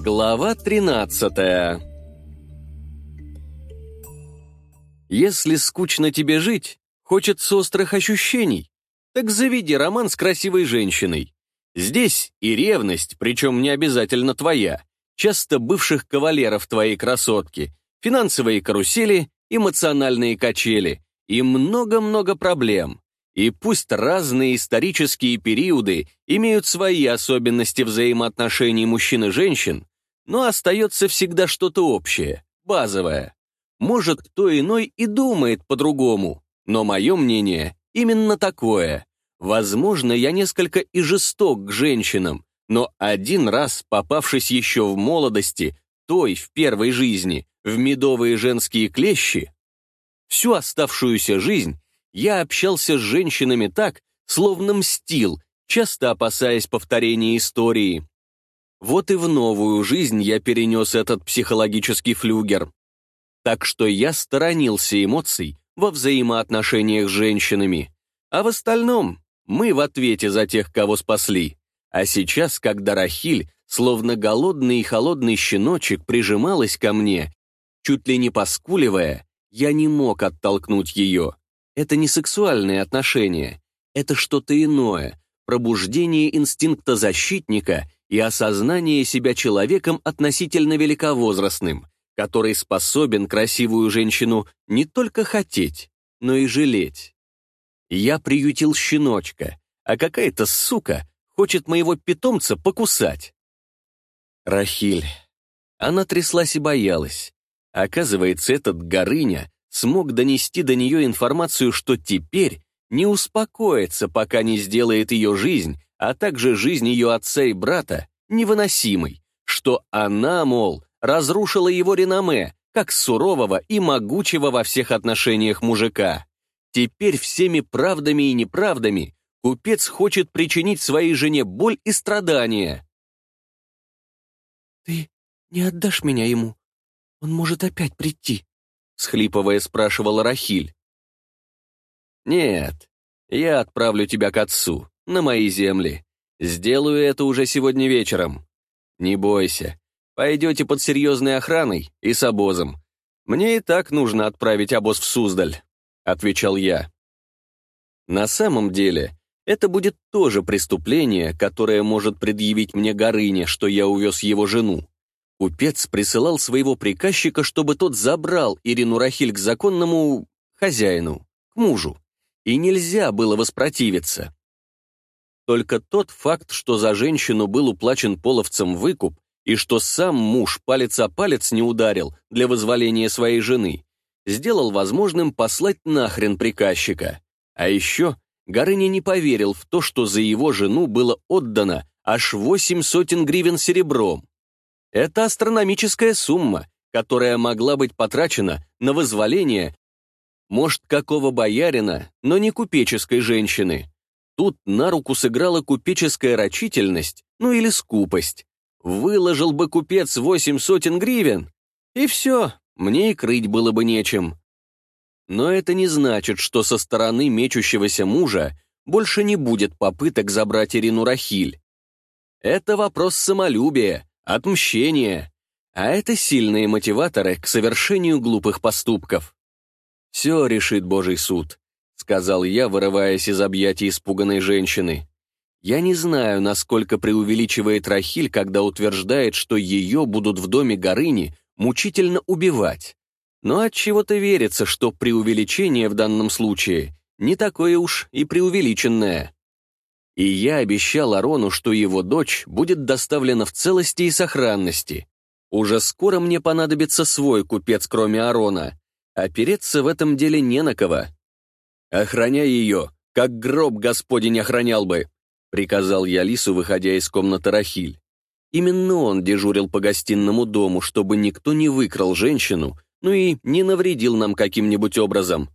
Глава 13 Если скучно тебе жить, хочется острых ощущений, так заведи роман с красивой женщиной. Здесь и ревность, причем не обязательно твоя, часто бывших кавалеров твоей красотки, финансовые карусели, эмоциональные качели и много-много проблем. И пусть разные исторические периоды имеют свои особенности взаимоотношений мужчин и женщин, но остается всегда что-то общее, базовое. Может, кто иной и думает по-другому, но мое мнение именно такое. Возможно, я несколько и жесток к женщинам, но один раз, попавшись еще в молодости, той, в первой жизни, в медовые женские клещи, всю оставшуюся жизнь я общался с женщинами так, словно мстил, часто опасаясь повторения истории. Вот и в новую жизнь я перенес этот психологический флюгер. Так что я сторонился эмоций во взаимоотношениях с женщинами. А в остальном мы в ответе за тех, кого спасли. А сейчас, когда Рахиль, словно голодный и холодный щеночек, прижималась ко мне, чуть ли не поскуливая, я не мог оттолкнуть ее. Это не сексуальные отношения, это что-то иное, пробуждение инстинкта защитника и осознание себя человеком относительно великовозрастным, который способен красивую женщину не только хотеть, но и жалеть. Я приютил щеночка, а какая-то сука хочет моего питомца покусать. Рахиль. Она тряслась и боялась. Оказывается, этот Горыня смог донести до нее информацию, что теперь не успокоится, пока не сделает ее жизнь, а также жизнь ее отца и брата, невыносимой, что она, мол, разрушила его реноме, как сурового и могучего во всех отношениях мужика. Теперь всеми правдами и неправдами купец хочет причинить своей жене боль и страдания. «Ты не отдашь меня ему? Он может опять прийти», схлипывая спрашивала Рахиль. «Нет, я отправлю тебя к отцу, на мои земли. Сделаю это уже сегодня вечером. Не бойся, пойдете под серьезной охраной и с обозом. Мне и так нужно отправить обоз в Суздаль», — отвечал я. На самом деле, это будет тоже преступление, которое может предъявить мне Горыня, что я увез его жену. Купец присылал своего приказчика, чтобы тот забрал Ирину Рахиль к законному хозяину, к мужу, и нельзя было воспротивиться. Только тот факт, что за женщину был уплачен половцем выкуп, и что сам муж палец о палец не ударил для возволения своей жены, сделал возможным послать нахрен приказчика. А еще Горыня не поверил в то, что за его жену было отдано аж восемь сотен гривен серебром. Это астрономическая сумма, которая могла быть потрачена на вызволение, может, какого боярина, но не купеческой женщины. Тут на руку сыграла купеческая рачительность, ну или скупость. Выложил бы купец восемь сотен гривен, и все, мне и крыть было бы нечем. Но это не значит, что со стороны мечущегося мужа больше не будет попыток забрать Ирину Рахиль. Это вопрос самолюбия, отмщение, а это сильные мотиваторы к совершению глупых поступков. «Все решит Божий суд», — сказал я, вырываясь из объятий испуганной женщины. Я не знаю, насколько преувеличивает Рахиль, когда утверждает, что ее будут в доме Горыни мучительно убивать. Но от чего то верится, что преувеличение в данном случае не такое уж и преувеличенное и я обещал Арону, что его дочь будет доставлена в целости и сохранности. Уже скоро мне понадобится свой купец, кроме Арона. Опереться в этом деле не на кого. «Охраняй ее, как гроб господень охранял бы», приказал я Лису, выходя из комнаты Рахиль. Именно он дежурил по гостинному дому, чтобы никто не выкрал женщину, ну и не навредил нам каким-нибудь образом.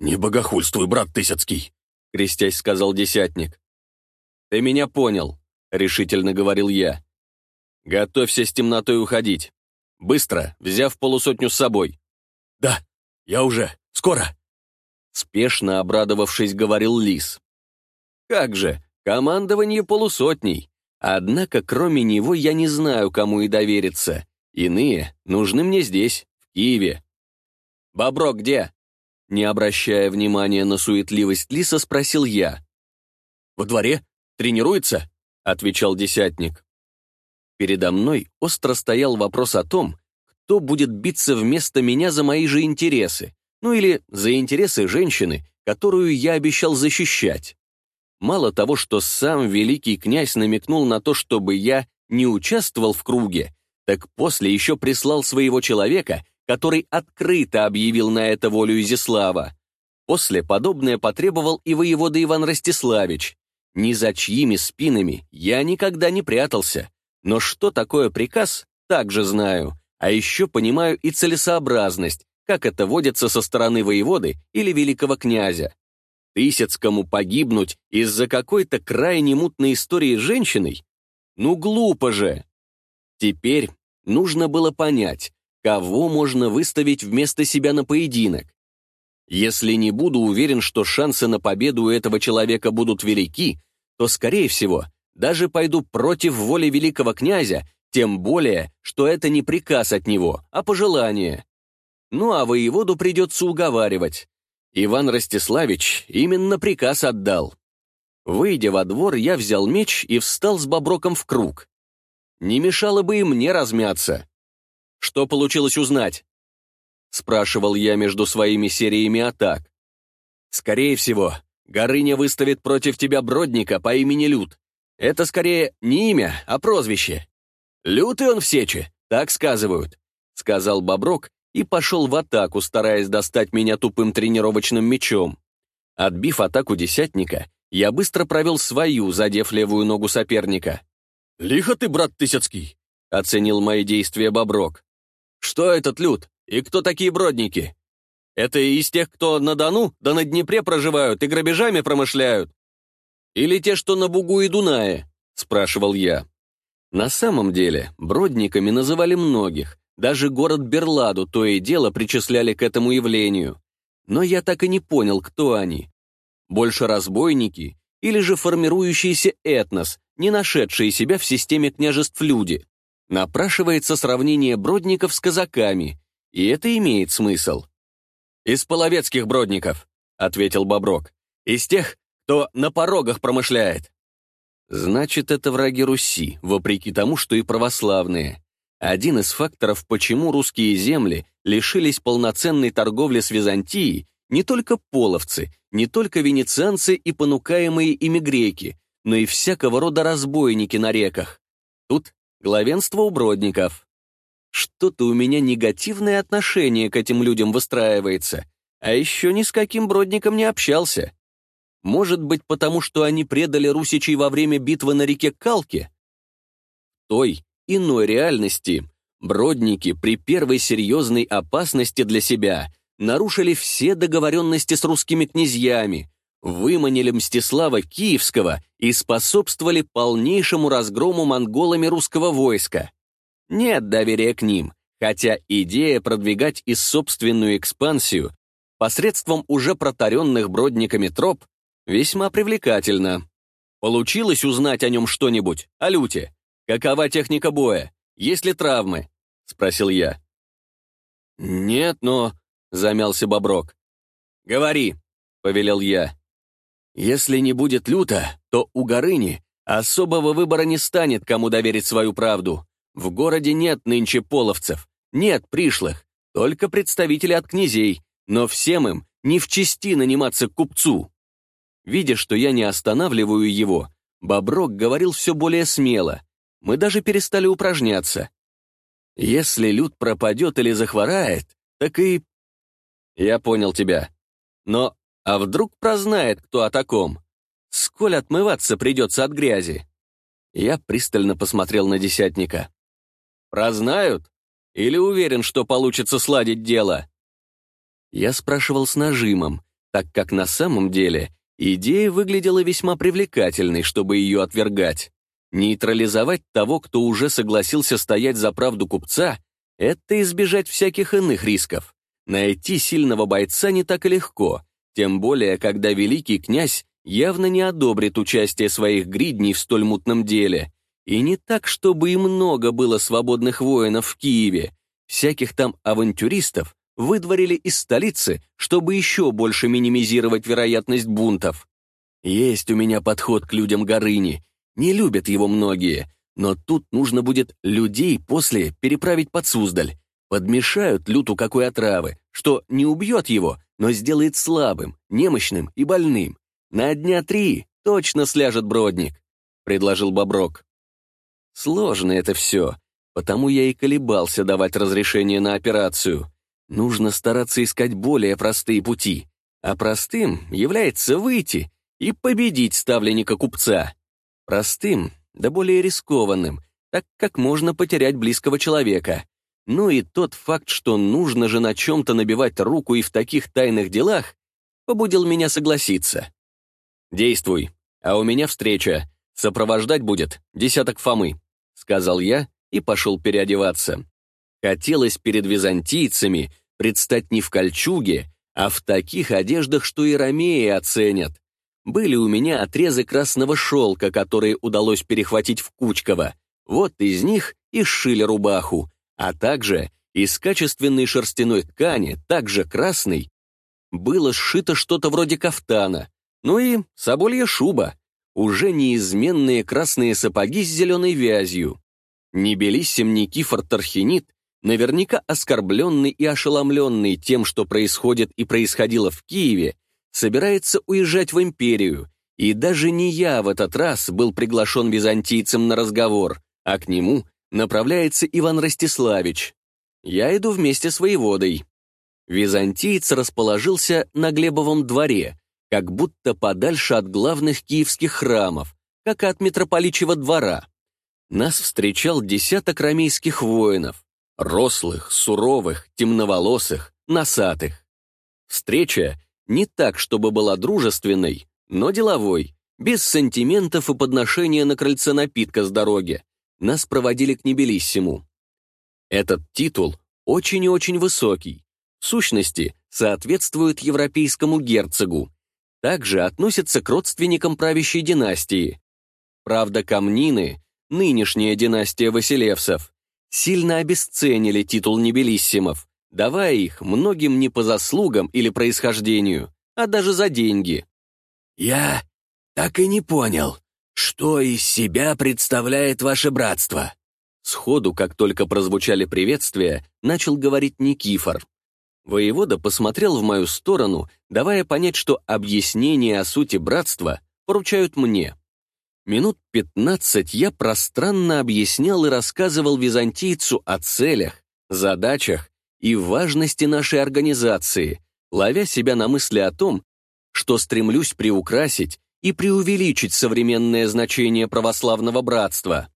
«Не богохульствуй, брат Тысяцкий», — крестясь сказал десятник. «Ты меня понял», — решительно говорил я. «Готовься с темнотой уходить. Быстро, взяв полусотню с собой». «Да, я уже. Скоро». Спешно обрадовавшись, говорил Лис. «Как же, командование полусотней. Однако, кроме него, я не знаю, кому и довериться. Иные нужны мне здесь, в Киеве. «Бобро где?» Не обращая внимания на суетливость Лиса, спросил я. «Во дворе? Тренируется?» — отвечал десятник. Передо мной остро стоял вопрос о том, кто будет биться вместо меня за мои же интересы, ну или за интересы женщины, которую я обещал защищать. Мало того, что сам великий князь намекнул на то, чтобы я не участвовал в круге, так после еще прислал своего человека, который открыто объявил на это волю Изяслава. После подобное потребовал и воевода Иван Ростиславич. Ни за чьими спинами я никогда не прятался. Но что такое приказ, также знаю. А еще понимаю и целесообразность, как это водится со стороны воеводы или великого князя. Тысяцкому погибнуть из-за какой-то крайне мутной истории с женщиной? Ну, глупо же. Теперь нужно было понять, кого можно выставить вместо себя на поединок. Если не буду уверен, что шансы на победу у этого человека будут велики, то, скорее всего, даже пойду против воли великого князя, тем более, что это не приказ от него, а пожелание. Ну а воеводу придется уговаривать. Иван Ростиславич именно приказ отдал. Выйдя во двор, я взял меч и встал с боброком в круг. Не мешало бы и мне размяться. Что получилось узнать? Спрашивал я между своими сериями атак. Скорее всего, Горыня выставит против тебя бродника по имени Люд. Это скорее не имя, а прозвище. Лютый он в сече, так сказывают, сказал Боброк и пошел в атаку, стараясь достать меня тупым тренировочным мечом. Отбив атаку десятника, я быстро провел свою, задев левую ногу соперника. «Лихо ты, брат Тысяцкий!» — оценил мои действия Боброк. Что этот люд? И кто такие бродники? Это из тех, кто на Дону, да на Днепре проживают и грабежами промышляют? Или те, что на Бугу и Дунае?» — спрашивал я. На самом деле, бродниками называли многих, даже город Берладу то и дело причисляли к этому явлению. Но я так и не понял, кто они. Больше разбойники или же формирующийся этнос, не нашедшие себя в системе княжеств люди. Напрашивается сравнение бродников с казаками, и это имеет смысл. «Из половецких бродников», — ответил Боброк. «Из тех, кто на порогах промышляет». Значит, это враги Руси, вопреки тому, что и православные. Один из факторов, почему русские земли лишились полноценной торговли с Византией, не только половцы, не только венецианцы и понукаемые ими греки, но и всякого рода разбойники на реках. Тут Главенство у Бродников. Что-то у меня негативное отношение к этим людям выстраивается, а еще ни с каким Бродником не общался. Может быть, потому что они предали русичей во время битвы на реке Калке? Той, иной реальности, Бродники при первой серьезной опасности для себя нарушили все договоренности с русскими князьями, выманили Мстислава Киевского и способствовали полнейшему разгрому монголами русского войска. Нет доверия к ним, хотя идея продвигать и собственную экспансию посредством уже протаренных бродниками троп весьма привлекательна. Получилось узнать о нем что-нибудь, о люте? Какова техника боя? Есть ли травмы? Спросил я. Нет, но... Замялся Боброк. Говори, повелел я. Если не будет люто, то у Горыни особого выбора не станет, кому доверить свою правду. В городе нет нынче половцев, нет пришлых, только представители от князей, но всем им не в чести наниматься к купцу. Видя, что я не останавливаю его, Боброк говорил все более смело. Мы даже перестали упражняться. Если люд пропадет или захворает, так и... Я понял тебя. Но а вдруг прознает, кто о таком? Сколь отмываться придется от грязи? Я пристально посмотрел на десятника. Прознают? Или уверен, что получится сладить дело? Я спрашивал с нажимом, так как на самом деле идея выглядела весьма привлекательной, чтобы ее отвергать. Нейтрализовать того, кто уже согласился стоять за правду купца, это избежать всяких иных рисков. Найти сильного бойца не так легко, тем более, когда великий князь явно не одобрит участие своих гридней в столь мутном деле. И не так, чтобы и много было свободных воинов в Киеве. Всяких там авантюристов выдворили из столицы, чтобы еще больше минимизировать вероятность бунтов. Есть у меня подход к людям Горыни. Не любят его многие, но тут нужно будет людей после переправить под Суздаль. Подмешают люту какой отравы, что не убьет его, но сделает слабым, немощным и больным. На дня три точно сляжет Бродник», — предложил Боброк. Сложно это все, потому я и колебался давать разрешение на операцию. Нужно стараться искать более простые пути, а простым является выйти и победить ставленника купца. Простым, да более рискованным, так как можно потерять близкого человека. Ну и тот факт, что нужно же на чем-то набивать руку и в таких тайных делах, побудил меня согласиться. «Действуй, а у меня встреча. Сопровождать будет десяток Фомы», — сказал я и пошел переодеваться. Хотелось перед византийцами предстать не в кольчуге, а в таких одеждах, что и ромеи оценят. Были у меня отрезы красного шелка, которые удалось перехватить в Кучково. Вот из них и сшили рубаху, а также из качественной шерстяной ткани, также красной, было сшито что-то вроде кафтана, ну и соболья шуба, уже неизменные красные сапоги с зеленой вязью. Не Белиссим Никифор Тархинит, наверняка оскорбленный и ошеломленный тем, что происходит и происходило в Киеве, собирается уезжать в империю, и даже не я в этот раз был приглашен византийцем на разговор, а к нему направляется Иван Ростиславич. Я иду вместе с воеводой. Византиец расположился на Глебовом дворе, как будто подальше от главных киевских храмов, как и от митрополичьего двора. Нас встречал десяток рамейских воинов, рослых, суровых, темноволосых, носатых. Встреча не так, чтобы была дружественной, но деловой, без сантиментов и подношения на крыльце напитка с дороги, нас проводили к Небелиссиму. Этот титул очень и очень высокий, в сущности, соответствует европейскому герцогу, также относится к родственникам правящей династии. Правда, камнины, нынешняя династия Василевсов, сильно обесценили титул Небелиссимов, давая их многим не по заслугам или происхождению, а даже за деньги. «Я так и не понял, «Что из себя представляет ваше братство?» Сходу, как только прозвучали приветствия, начал говорить Никифор. Воевода посмотрел в мою сторону, давая понять, что объяснение о сути братства поручают мне. Минут пятнадцать я пространно объяснял и рассказывал византийцу о целях, задачах и важности нашей организации, ловя себя на мысли о том, что стремлюсь приукрасить и преувеличить современное значение православного братства.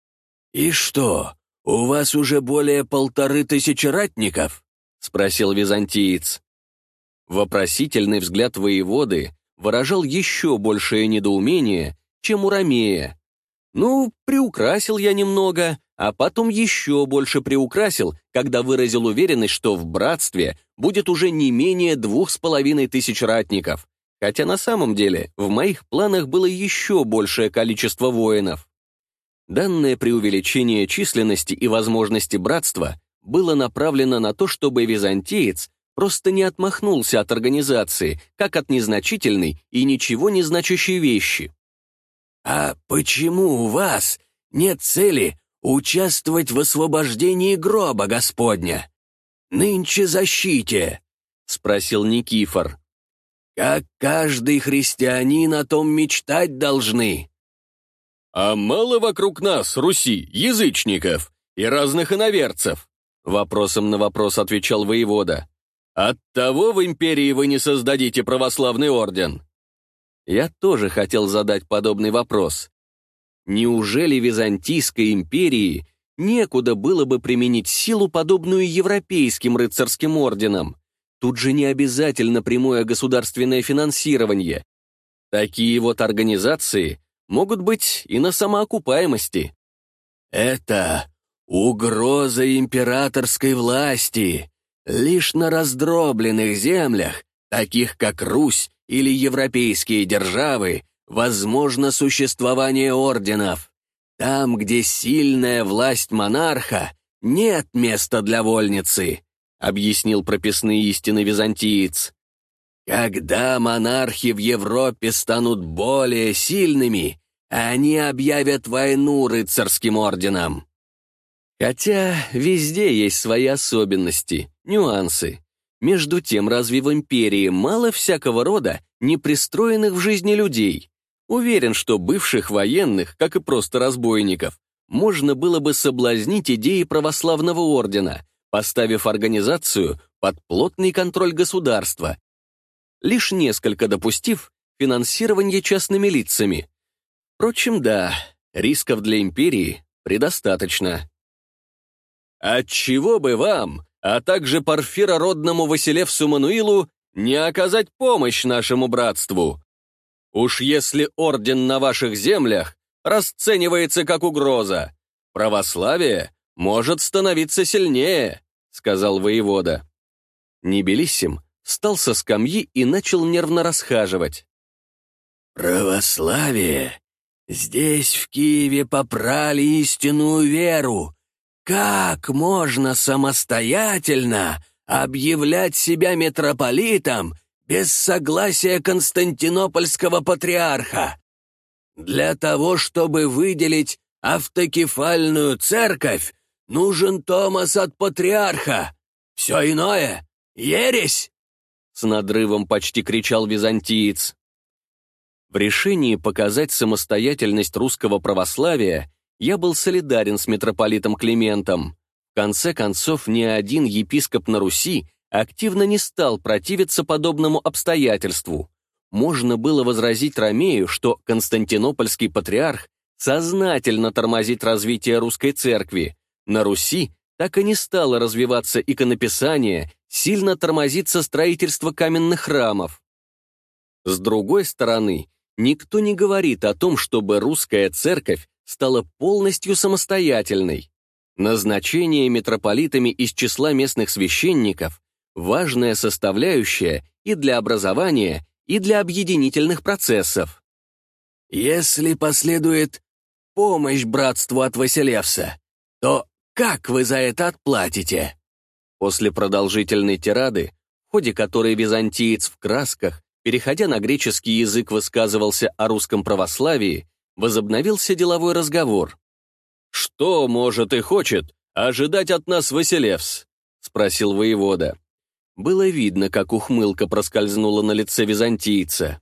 «И что, у вас уже более полторы тысячи ратников?» — спросил византиец. Вопросительный взгляд воеводы выражал еще большее недоумение, чем у Ромея. Ну, приукрасил я немного, а потом еще больше приукрасил, когда выразил уверенность, что в братстве будет уже не менее двух с половиной тысяч ратников, хотя на самом деле в моих планах было еще большее количество воинов. Данное преувеличение численности и возможности братства было направлено на то, чтобы византиец просто не отмахнулся от организации, как от незначительной и ничего не значащей вещи. «А почему у вас нет цели участвовать в освобождении гроба Господня? Нынче защите?» — спросил Никифор. Как каждый христианин о том мечтать должны. А мало вокруг нас, Руси, язычников и разных иноверцев? Вопросом на вопрос отвечал воевода. Оттого в империи вы не создадите православный орден. Я тоже хотел задать подобный вопрос. Неужели Византийской империи некуда было бы применить силу, подобную европейским рыцарским орденам? Тут же не обязательно прямое государственное финансирование. Такие вот организации могут быть и на самоокупаемости. Это угроза императорской власти. Лишь на раздробленных землях, таких как Русь или европейские державы, возможно существование орденов. Там, где сильная власть монарха, нет места для вольницы, объяснил прописные истины византиец. Когда монархи в Европе станут более сильными, они объявят войну рыцарским орденам. Хотя везде есть свои особенности, нюансы. Между тем, разве в империи мало всякого рода непристроенных в жизни людей? Уверен, что бывших военных, как и просто разбойников, можно было бы соблазнить идеей православного ордена, поставив организацию под плотный контроль государства, лишь несколько допустив финансирование частными лицами. Впрочем, да, рисков для империи предостаточно. Отчего бы вам а также порфирородному Василевсу Мануилу не оказать помощь нашему братству. Уж если орден на ваших землях расценивается как угроза, православие может становиться сильнее, сказал воевода. Небелиссим встал со скамьи и начал нервно расхаживать. «Православие! Здесь, в Киеве, попрали истинную веру, как можно самостоятельно объявлять себя митрополитом без согласия Константинопольского патриарха? Для того, чтобы выделить автокефальную церковь, нужен Томас от патриарха. Все иное — ересь!» С надрывом почти кричал византиец. В решении показать самостоятельность русского православия я был солидарен с митрополитом Климентом. В конце концов, ни один епископ на Руси активно не стал противиться подобному обстоятельству. Можно было возразить Ромею, что Константинопольский патриарх сознательно тормозит развитие русской церкви. На Руси так и не стало развиваться иконописание, сильно тормозится строительство каменных храмов. С другой стороны, никто не говорит о том, чтобы русская церковь стала полностью самостоятельной. Назначение митрополитами из числа местных священников – важная составляющая и для образования, и для объединительных процессов. Если последует помощь братству от Василевса, то как вы за это отплатите? После продолжительной тирады, в ходе которой византиец в красках, переходя на греческий язык, высказывался о русском православии, возобновился деловой разговор. «Что может и хочет ожидать от нас Василевс?» — спросил воевода. Было видно, как ухмылка проскользнула на лице византийца.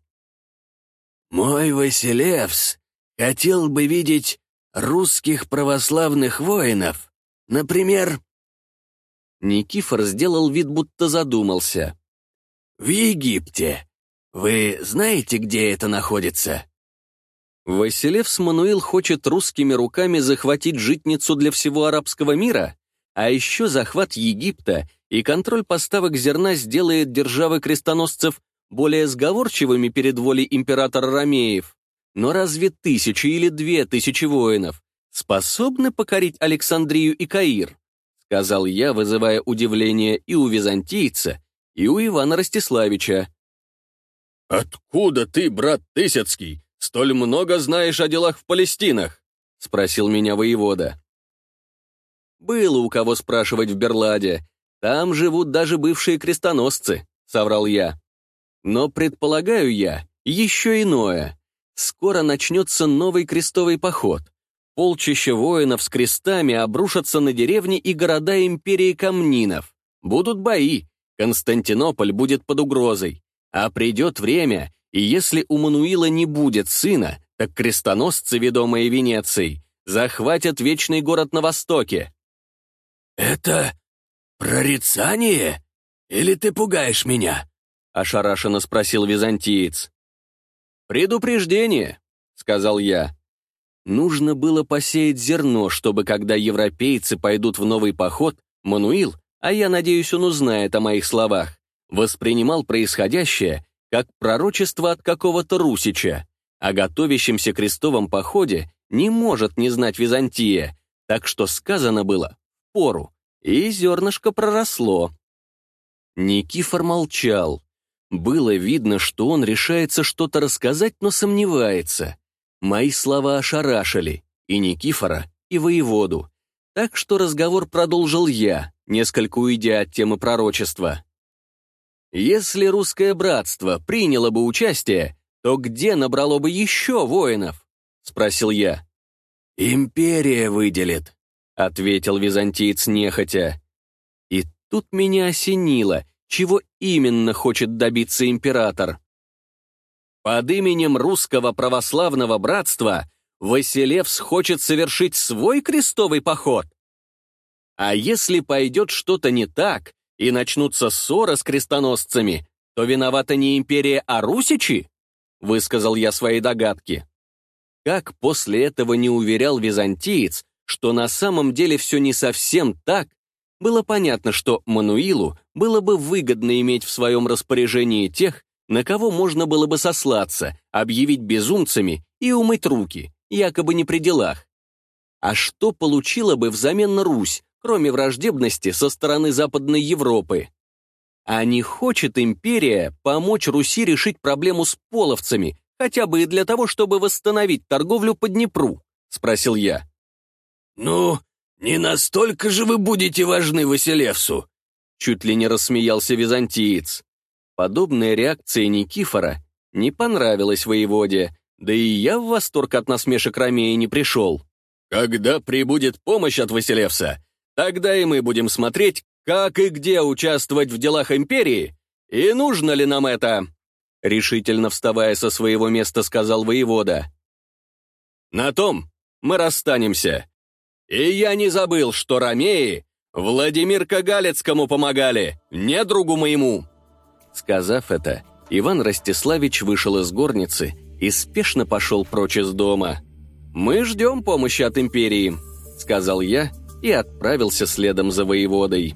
«Мой Василевс хотел бы видеть русских православных воинов, например...» Никифор сделал вид, будто задумался. «В Египте. Вы знаете, где это находится?» Василевс Мануил хочет русскими руками захватить житницу для всего арабского мира, а еще захват Египта и контроль поставок зерна сделает державы крестоносцев более сговорчивыми перед волей императора Ромеев. Но разве тысячи или две тысячи воинов способны покорить Александрию и Каир? Сказал я, вызывая удивление и у византийца, и у Ивана Ростиславича. «Откуда ты, брат Тысяцкий, столь много знаешь о делах в Палестинах?» — спросил меня воевода. «Было у кого спрашивать в Берладе. Там живут даже бывшие крестоносцы», — соврал я. «Но предполагаю я еще иное. Скоро начнется новый крестовый поход. Полчища воинов с крестами обрушатся на деревни и города империи Камнинов. Будут бои, Константинополь будет под угрозой. А придет время, и если у Мануила не будет сына, так крестоносцы, ведомые Венецией, захватят вечный город на востоке. «Это прорицание? Или ты пугаешь меня?» — ошарашенно спросил византиец. «Предупреждение», — сказал я. Нужно было посеять зерно, чтобы, когда европейцы пойдут в новый поход, Мануил, а я надеюсь, он узнает о моих словах, воспринимал происходящее как пророчество от какого-то русича. О готовящемся крестовом походе не может не знать Византия, так что сказано было в пору, и зернышко проросло. Никифор молчал. Было видно, что он решается что-то рассказать, но сомневается. Мои слова ошарашили, и Никифора, и воеводу. Так что разговор продолжил я, несколько уйдя от темы пророчества. Если русское братство приняло бы участие, то где набрало бы еще воинов? Спросил я. Империя выделит, ответил византиец нехотя. И тут меня осенило, чего именно хочет добиться император. Под именем русского православного братства Василевс хочет совершить свой крестовый поход. А если пойдет что-то не так, и начнутся ссоры с крестоносцами, то виновата не империя, а русичи? Высказал я свои догадки. Как после этого не уверял византиец, что на самом деле все не совсем так, было понятно, что Мануилу было бы выгодно иметь в своем распоряжении тех, на кого можно было бы сослаться, объявить безумцами и умыть руки, якобы не при делах. А что получила бы взамен Русь, кроме враждебности со стороны Западной Европы? А не хочет империя помочь Руси решить проблему с половцами, хотя бы и для того, чтобы восстановить торговлю по Днепру? Спросил я. «Ну, не настолько же вы будете важны Василевсу!» Чуть ли не рассмеялся византиец. Подобная реакция Никифора не понравилась воеводе, да и я в восторг от насмешек Ромея не пришел. «Когда прибудет помощь от Василевса, тогда и мы будем смотреть, как и где участвовать в делах империи, и нужно ли нам это?» Решительно вставая со своего места, сказал воевода. «На том мы расстанемся. И я не забыл, что ромеи Владимир Кагалецкому помогали, не другу моему». Сказав это, Иван Ростиславич вышел из горницы и спешно пошел прочь из дома. «Мы ждем помощи от империи», — сказал я и отправился следом за воеводой.